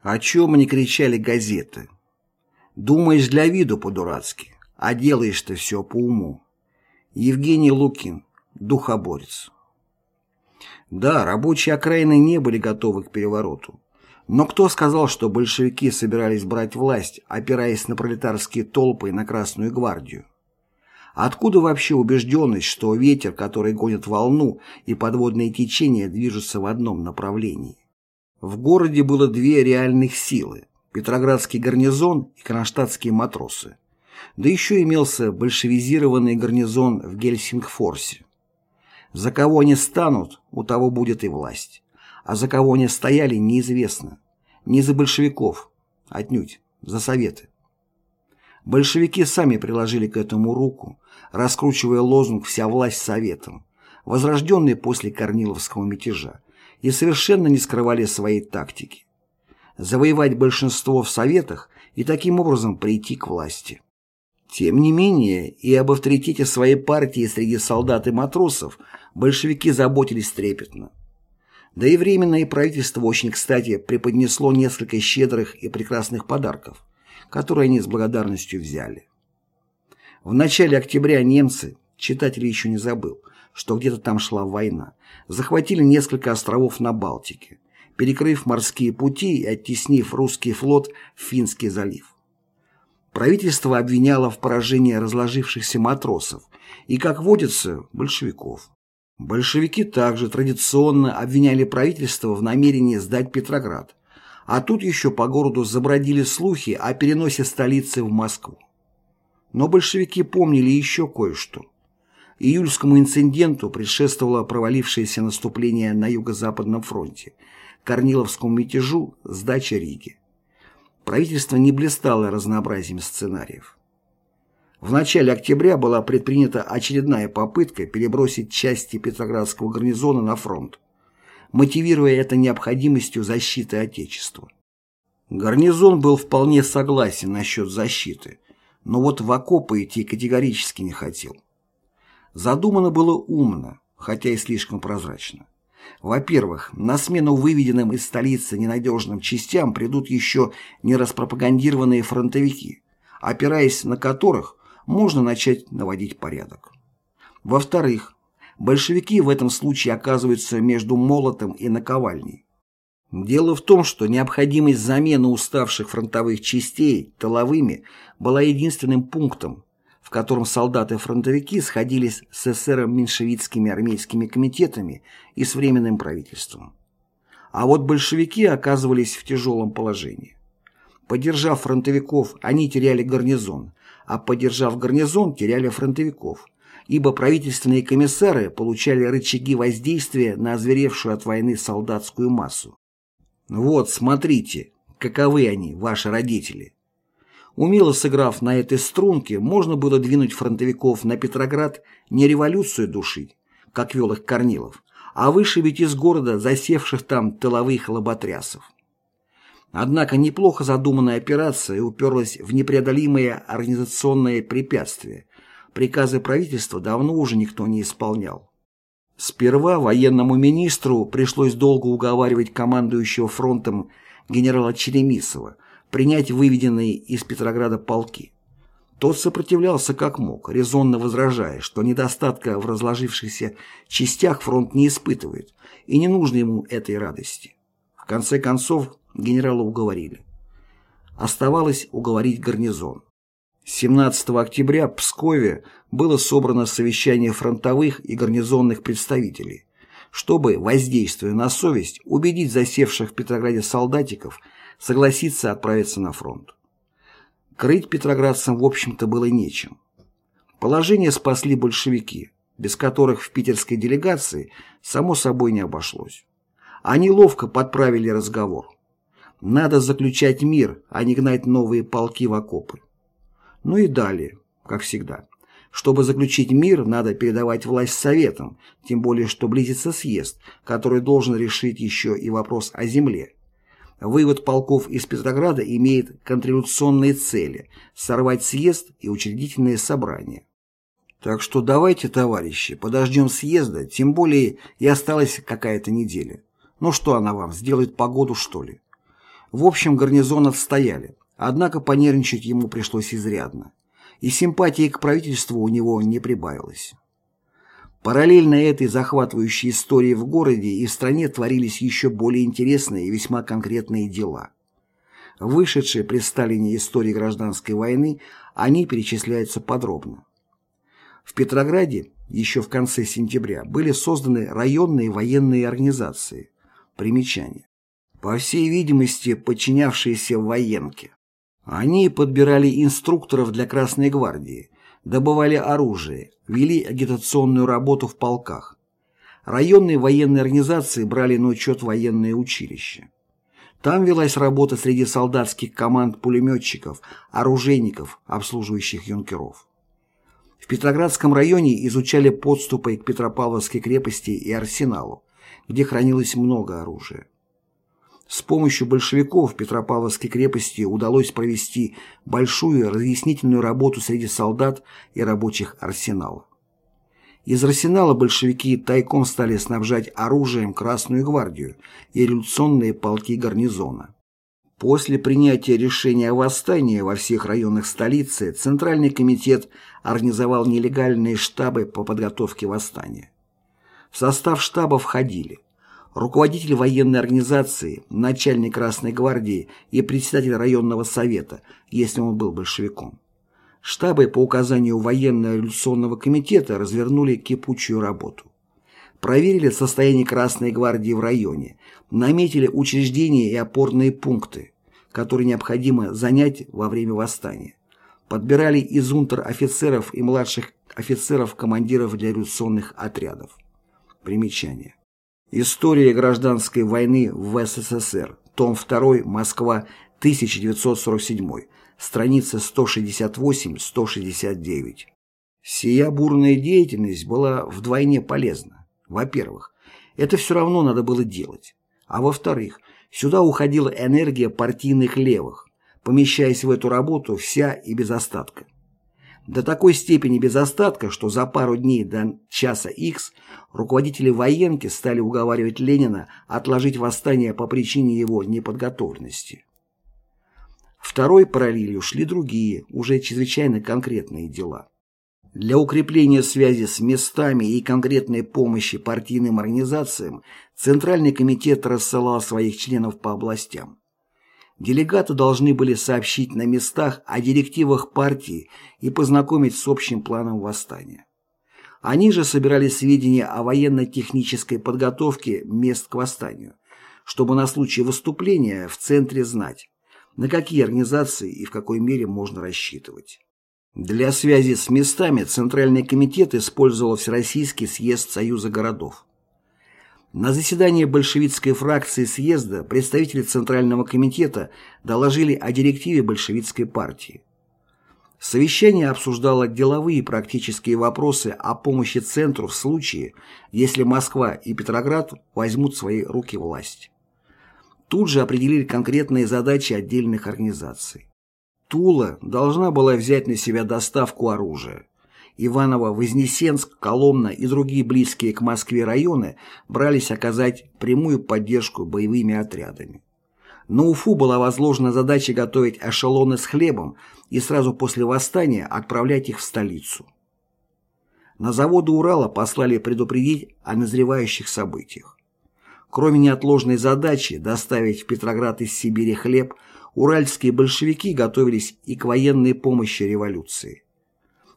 О чем не кричали газеты? Думаешь для виду по-дурацки, а делаешь-то все по уму. Евгений Лукин, духоборец. Да, рабочие окраины не были готовы к перевороту. Но кто сказал, что большевики собирались брать власть, опираясь на пролетарские толпы и на Красную гвардию? Откуда вообще убежденность, что ветер, который гонит волну, и подводные течения движутся в одном направлении? В городе было две реальных силы – Петроградский гарнизон и кронштадтские матросы. Да еще имелся большевизированный гарнизон в Гельсингфорсе. За кого они станут, у того будет и власть а за кого они стояли, неизвестно. Не за большевиков, отнюдь, за Советы. Большевики сами приложили к этому руку, раскручивая лозунг «Вся власть Советам», возрожденный после Корниловского мятежа, и совершенно не скрывали своей тактики. Завоевать большинство в Советах и таким образом прийти к власти. Тем не менее, и об авторитете своей партии среди солдат и матросов большевики заботились трепетно. Да и Временное правительство очень кстати преподнесло несколько щедрых и прекрасных подарков, которые они с благодарностью взяли. В начале октября немцы, читатель еще не забыл, что где-то там шла война, захватили несколько островов на Балтике, перекрыв морские пути и оттеснив русский флот в Финский залив. Правительство обвиняло в поражении разложившихся матросов и, как водится, большевиков. Большевики также традиционно обвиняли правительство в намерении сдать Петроград, а тут еще по городу забродили слухи о переносе столицы в Москву. Но большевики помнили еще кое-что. Июльскому инциденту предшествовало провалившееся наступление на Юго-Западном фронте, Корниловскому мятежу, сдача Риги. Правительство не блистало разнообразием сценариев. В начале октября была предпринята очередная попытка перебросить части Петроградского гарнизона на фронт, мотивируя это необходимостью защиты Отечества. Гарнизон был вполне согласен насчет защиты, но вот в окопы идти категорически не хотел. Задумано было умно, хотя и слишком прозрачно. Во-первых, на смену выведенным из столицы ненадежным частям придут еще не распропагандированные фронтовики, опираясь на которых можно начать наводить порядок. Во-вторых, большевики в этом случае оказываются между молотом и наковальней. Дело в том, что необходимость замены уставших фронтовых частей тыловыми была единственным пунктом, в котором солдаты-фронтовики сходились с эсеро-меньшевистскими армейскими комитетами и с Временным правительством. А вот большевики оказывались в тяжелом положении. Поддержав фронтовиков, они теряли гарнизон, а поддержав гарнизон, теряли фронтовиков, ибо правительственные комиссары получали рычаги воздействия на озверевшую от войны солдатскую массу. Вот, смотрите, каковы они, ваши родители. Умело сыграв на этой струнке, можно было двинуть фронтовиков на Петроград не революцию душить, как вел их Корнилов, а вышибить из города засевших там тыловых лоботрясов. Однако неплохо задуманная операция уперлась в непреодолимые организационные препятствия. Приказы правительства давно уже никто не исполнял. Сперва военному министру пришлось долго уговаривать командующего фронтом генерала Черемисова принять выведенные из Петрограда полки. Тот сопротивлялся как мог, резонно возражая, что недостатка в разложившихся частях фронт не испытывает, и не нужно ему этой радости. В конце концов, генерала уговорили. Оставалось уговорить гарнизон. 17 октября в Пскове было собрано совещание фронтовых и гарнизонных представителей, чтобы, воздействуя на совесть, убедить засевших в Петрограде солдатиков согласиться отправиться на фронт. Крыть петроградцам, в общем-то, было нечем. Положение спасли большевики, без которых в питерской делегации само собой не обошлось. Они ловко подправили разговор. Надо заключать мир, а не гнать новые полки в окопы. Ну и далее, как всегда. Чтобы заключить мир, надо передавать власть советам, тем более что близится съезд, который должен решить еще и вопрос о земле. Вывод полков из Петрограда имеет контрреволюционные цели – сорвать съезд и учредительное собрание. Так что давайте, товарищи, подождем съезда, тем более и осталась какая-то неделя. Ну что она вам, сделает погоду, что ли? В общем, гарнизон отстояли, однако понервничать ему пришлось изрядно, и симпатии к правительству у него не прибавилось. Параллельно этой захватывающей истории в городе и в стране творились еще более интересные и весьма конкретные дела. Вышедшие при Сталине истории гражданской войны, они перечисляются подробно. В Петрограде еще в конце сентября были созданы районные военные организации. Примечание. По всей видимости, подчинявшиеся военке. Они подбирали инструкторов для Красной гвардии, добывали оружие, вели агитационную работу в полках. Районные военные организации брали на учет военные училища. Там велась работа среди солдатских команд пулеметчиков, оружейников, обслуживающих юнкеров. В Петроградском районе изучали подступы к Петропавловской крепости и арсеналу, где хранилось много оружия. С помощью большевиков Петропавловской крепости удалось провести большую разъяснительную работу среди солдат и рабочих арсенала. Из арсенала большевики тайком стали снабжать оружием Красную гвардию и революционные полки гарнизона. После принятия решения о восстании во всех районах столицы Центральный комитет организовал нелегальные штабы по подготовке восстания. В состав штаба входили руководитель военной организации, начальник Красной гвардии и председатель районного совета, если он был большевиком. Штабы по указанию военно-революционного комитета развернули кипучую работу. Проверили состояние Красной гвардии в районе, наметили учреждения и опорные пункты, которые необходимо занять во время восстания. Подбирали из унтер-офицеров и младших офицеров командиров для революционных отрядов. Примечание. История гражданской войны в СССР. Том 2. Москва. 1947. Страница 168-169. Сия бурная деятельность была вдвойне полезна. Во-первых, это все равно надо было делать. А во-вторых, сюда уходила энергия партийных левых, помещаясь в эту работу вся и без остатка до такой степени без остатка, что за пару дней до часа X руководители военки стали уговаривать Ленина отложить восстание по причине его неподготовленности. Второй параллелью шли другие, уже чрезвычайно конкретные дела. Для укрепления связи с местами и конкретной помощи партийным организациям Центральный комитет рассылал своих членов по областям. Делегаты должны были сообщить на местах о директивах партии и познакомить с общим планом восстания. Они же собирали сведения о военно-технической подготовке мест к восстанию, чтобы на случай выступления в центре знать, на какие организации и в какой мере можно рассчитывать. Для связи с местами Центральный комитет использовал Всероссийский съезд Союза городов. На заседании большевистской фракции съезда представители Центрального комитета доложили о директиве большевистской партии. Совещание обсуждало деловые и практические вопросы о помощи Центру в случае, если Москва и Петроград возьмут в свои руки власть. Тут же определили конкретные задачи отдельных организаций. Тула должна была взять на себя доставку оружия. Иваново-Вознесенск, Коломна и другие близкие к Москве районы брались оказать прямую поддержку боевыми отрядами. На Уфу была возложена задача готовить эшелоны с хлебом и сразу после восстания отправлять их в столицу. На заводы Урала послали предупредить о назревающих событиях. Кроме неотложной задачи доставить в Петроград из Сибири хлеб, уральские большевики готовились и к военной помощи революции.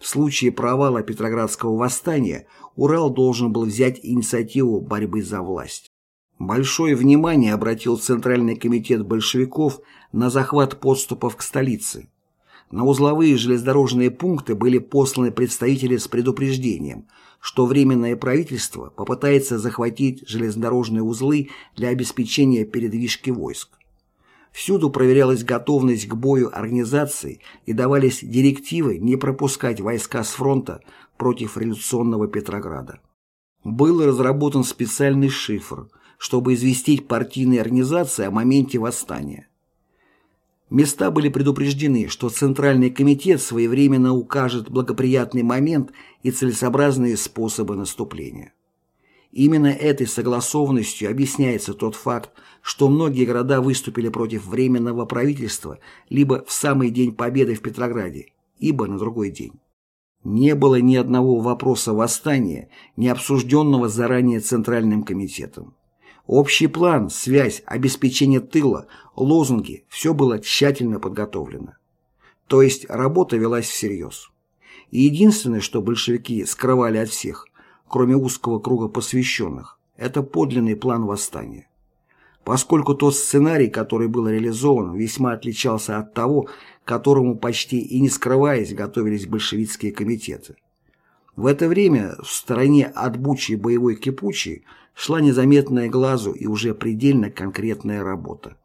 В случае провала Петроградского восстания Урал должен был взять инициативу борьбы за власть. Большое внимание обратил Центральный комитет большевиков на захват подступов к столице. На узловые железнодорожные пункты были посланы представители с предупреждением, что Временное правительство попытается захватить железнодорожные узлы для обеспечения передвижки войск. Всюду проверялась готовность к бою организации и давались директивы не пропускать войска с фронта против революционного Петрограда. Был разработан специальный шифр, чтобы известить партийные организации о моменте восстания. Места были предупреждены, что Центральный комитет своевременно укажет благоприятный момент и целесообразные способы наступления. Именно этой согласованностью объясняется тот факт, что многие города выступили против Временного правительства либо в самый день победы в Петрограде, ибо на другой день. Не было ни одного вопроса восстания, не обсужденного заранее Центральным комитетом. Общий план, связь, обеспечение тыла, лозунги – все было тщательно подготовлено. То есть работа велась всерьез. И единственное, что большевики скрывали от всех, кроме узкого круга посвященных, это подлинный план восстания. Поскольку тот сценарий, который был реализован, весьма отличался от того, которому почти и не скрываясь готовились большевистские комитеты. В это время в стороне от Бучи боевой кипучей шла незаметная глазу и уже предельно конкретная работа.